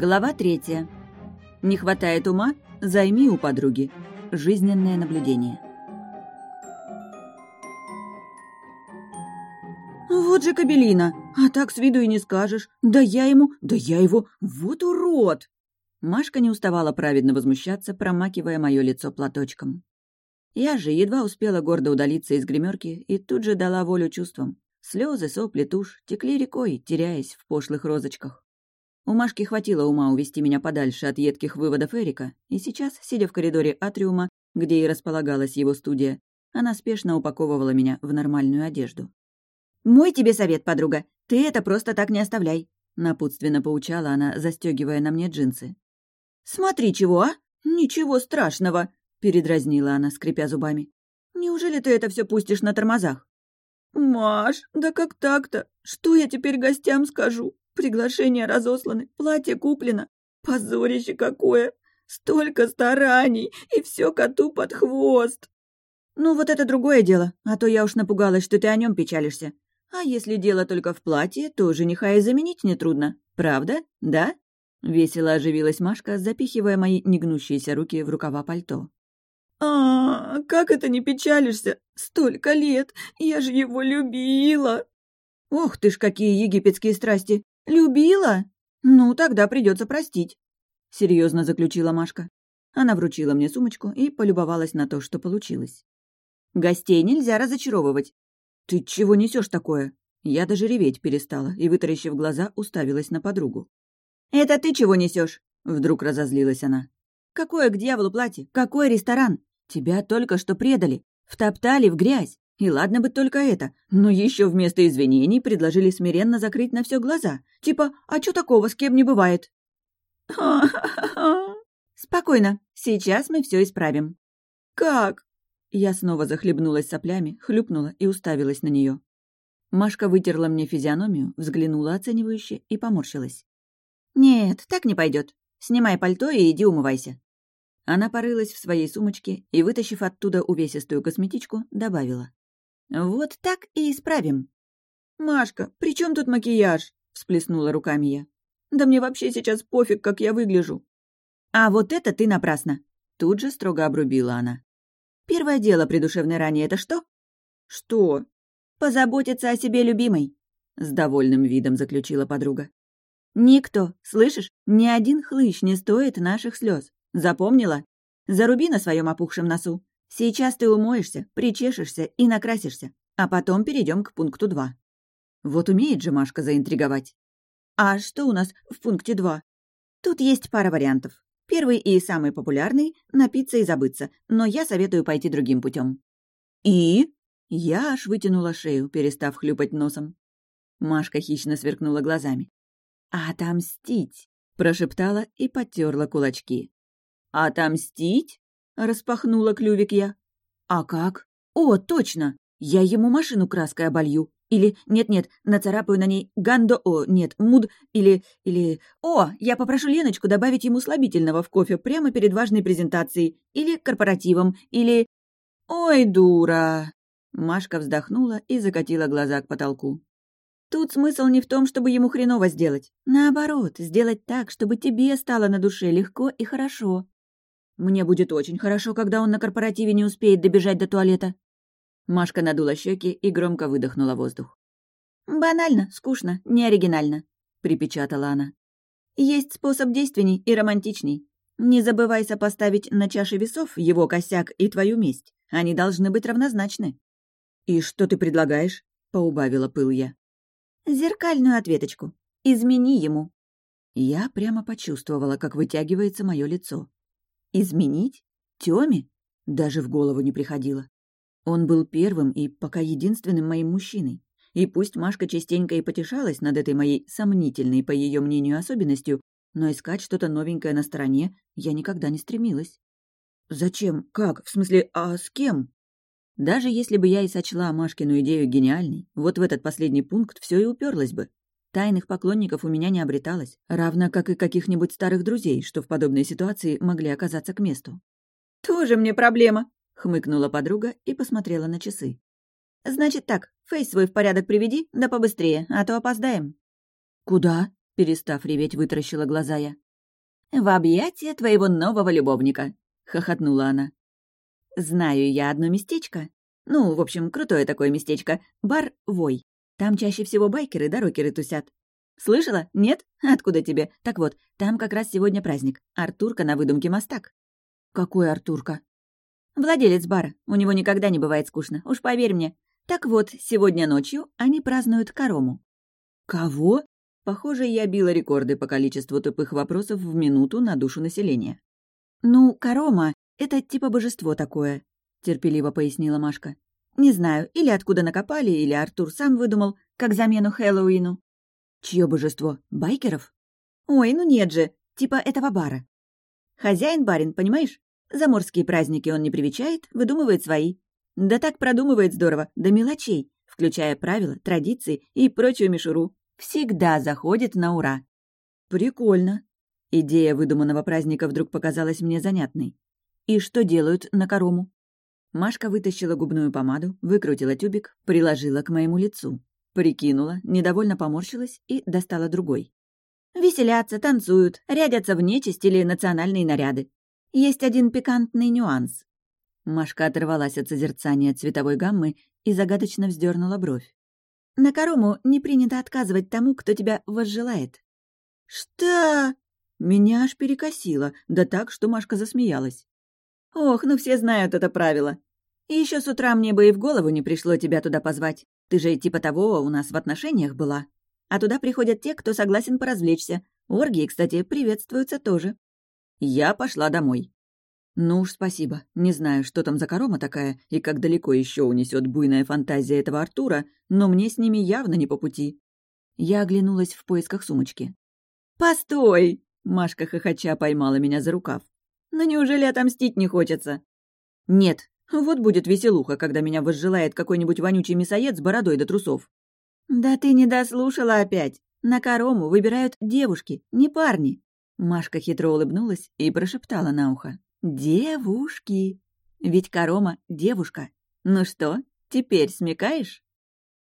Глава третья. Не хватает ума? Займи у подруги. Жизненное наблюдение. Вот же кабелина! А так с виду и не скажешь. Да я ему, да я его, вот урод! Машка не уставала праведно возмущаться, промакивая мое лицо платочком. Я же едва успела гордо удалиться из гримерки и тут же дала волю чувствам. Слезы, сопли, тушь текли рекой, теряясь в пошлых розочках. У Машки хватило ума увести меня подальше от едких выводов Эрика, и сейчас, сидя в коридоре Атриума, где и располагалась его студия, она спешно упаковывала меня в нормальную одежду. «Мой тебе совет, подруга, ты это просто так не оставляй», напутственно поучала она, застегивая на мне джинсы. «Смотри, чего, а? Ничего страшного!» — передразнила она, скрипя зубами. «Неужели ты это все пустишь на тормозах?» «Маш, да как так-то? Что я теперь гостям скажу? Приглашения разосланы, платье куплено. Позорище какое! Столько стараний, и все коту под хвост!» «Ну, вот это другое дело, а то я уж напугалась, что ты о нем печалишься. А если дело только в платье, то жениха и заменить нетрудно. Правда? Да?» Весело оживилась Машка, запихивая мои негнущиеся руки в рукава пальто. «А, как это не печалишься? Столько лет! Я же его любила!» «Ох ты ж, какие египетские страсти! «Любила? Ну, тогда придется простить», — серьезно заключила Машка. Она вручила мне сумочку и полюбовалась на то, что получилось. «Гостей нельзя разочаровывать». «Ты чего несешь такое?» Я даже реветь перестала и, вытаращив глаза, уставилась на подругу. «Это ты чего несешь? вдруг разозлилась она. «Какое к дьяволу платье? Какой ресторан? Тебя только что предали, втоптали в грязь. И ладно бы только это, но еще вместо извинений предложили смиренно закрыть на все глаза. Типа, а что такого, с кем не бывает? Спокойно, сейчас мы все исправим. Как? Я снова захлебнулась соплями, хлюпнула и уставилась на нее. Машка вытерла мне физиономию, взглянула оценивающе и поморщилась. «Нет, так не пойдет. Снимай пальто и иди умывайся». Она порылась в своей сумочке и, вытащив оттуда увесистую косметичку, добавила. «Вот так и исправим». «Машка, при чем тут макияж?» — всплеснула руками я. «Да мне вообще сейчас пофиг, как я выгляжу». «А вот это ты напрасно!» — тут же строго обрубила она. «Первое дело при душевной ране — это что?» «Что?» «Позаботиться о себе любимой», — с довольным видом заключила подруга. «Никто, слышишь, ни один хлыщ не стоит наших слез. Запомнила? Заруби на своем опухшем носу. Сейчас ты умоешься, причешешься и накрасишься, а потом перейдем к пункту два. Вот умеет же Машка заинтриговать. А что у нас в пункте два? Тут есть пара вариантов. Первый и самый популярный — напиться и забыться, но я советую пойти другим путем. И? Я аж вытянула шею, перестав хлюпать носом. Машка хищно сверкнула глазами. «Отомстить!» — прошептала и потерла кулачки. «Отомстить?» Распахнула клювик я. А как? О, точно! Я ему машину краской оболью. Или, нет-нет, нацарапаю на ней гандо... О, нет, муд... Или... Или... О, я попрошу Леночку добавить ему слабительного в кофе прямо перед важной презентацией. Или корпоративом. Или... Ой, дура! Машка вздохнула и закатила глаза к потолку. Тут смысл не в том, чтобы ему хреново сделать. Наоборот, сделать так, чтобы тебе стало на душе легко и хорошо. Мне будет очень хорошо, когда он на корпоративе не успеет добежать до туалета. Машка надула щеки и громко выдохнула воздух. «Банально, скучно, неоригинально», — припечатала она. «Есть способ действенней и романтичней. Не забывай сопоставить на чаше весов его косяк и твою месть. Они должны быть равнозначны». «И что ты предлагаешь?» — поубавила пыл я. «Зеркальную ответочку. Измени ему». Я прямо почувствовала, как вытягивается мое лицо. Изменить? Тёме? Даже в голову не приходило. Он был первым и пока единственным моим мужчиной. И пусть Машка частенько и потешалась над этой моей сомнительной, по ее мнению, особенностью, но искать что-то новенькое на стороне я никогда не стремилась. Зачем? Как? В смысле, а с кем? Даже если бы я и сочла Машкину идею гениальной, вот в этот последний пункт все и уперлось бы. Тайных поклонников у меня не обреталось, равно как и каких-нибудь старых друзей, что в подобной ситуации могли оказаться к месту. «Тоже мне проблема», — хмыкнула подруга и посмотрела на часы. «Значит так, фейс свой в порядок приведи, да побыстрее, а то опоздаем». «Куда?» — перестав реветь, вытаращила глаза я. в объятия твоего нового любовника», — хохотнула она. «Знаю я одно местечко. Ну, в общем, крутое такое местечко. Бар «Вой». Там чаще всего байкеры да рокеры тусят. Слышала? Нет? Откуда тебе? Так вот, там как раз сегодня праздник. Артурка на выдумке мастак. Какой Артурка? Владелец бара. У него никогда не бывает скучно, уж поверь мне. Так вот, сегодня ночью они празднуют Карому. Кого? Похоже, я била рекорды по количеству тупых вопросов в минуту на душу населения. «Ну, Карома — это типа божество такое», — терпеливо пояснила Машка. «Не знаю, или откуда накопали, или Артур сам выдумал, как замену Хэллоуину». «Чье божество? Байкеров?» «Ой, ну нет же, типа этого бара». «Хозяин-барин, понимаешь? Заморские праздники он не привечает, выдумывает свои. Да так продумывает здорово, до мелочей, включая правила, традиции и прочую мишуру. Всегда заходит на ура. Прикольно. Идея выдуманного праздника вдруг показалась мне занятной. И что делают на корому? Машка вытащила губную помаду, выкрутила тюбик, приложила к моему лицу. Прикинула, недовольно поморщилась и достала другой. Веселятся, танцуют, рядятся в нечисть или национальные наряды. Есть один пикантный нюанс. Машка оторвалась от созерцания цветовой гаммы и загадочно вздернула бровь. На корому не принято отказывать тому, кто тебя возжелает. «Что?» Меня аж перекосило, да так, что Машка засмеялась. «Ох, ну все знают это правило. И еще с утра мне бы и в голову не пришло тебя туда позвать. Ты же типа того у нас в отношениях была. А туда приходят те, кто согласен поразвлечься. Оргии, кстати, приветствуются тоже. Я пошла домой. Ну уж спасибо. Не знаю, что там за корома такая и как далеко еще унесет буйная фантазия этого Артура, но мне с ними явно не по пути. Я оглянулась в поисках сумочки. «Постой!» — Машка хохоча поймала меня за рукав. «Ну неужели отомстить не хочется?» «Нет, вот будет веселуха, когда меня возжелает какой-нибудь вонючий мясоед с бородой до трусов». «Да ты не дослушала опять. На корому выбирают девушки, не парни». Машка хитро улыбнулась и прошептала на ухо. «Девушки! Ведь Карома — девушка. Ну что, теперь смекаешь?»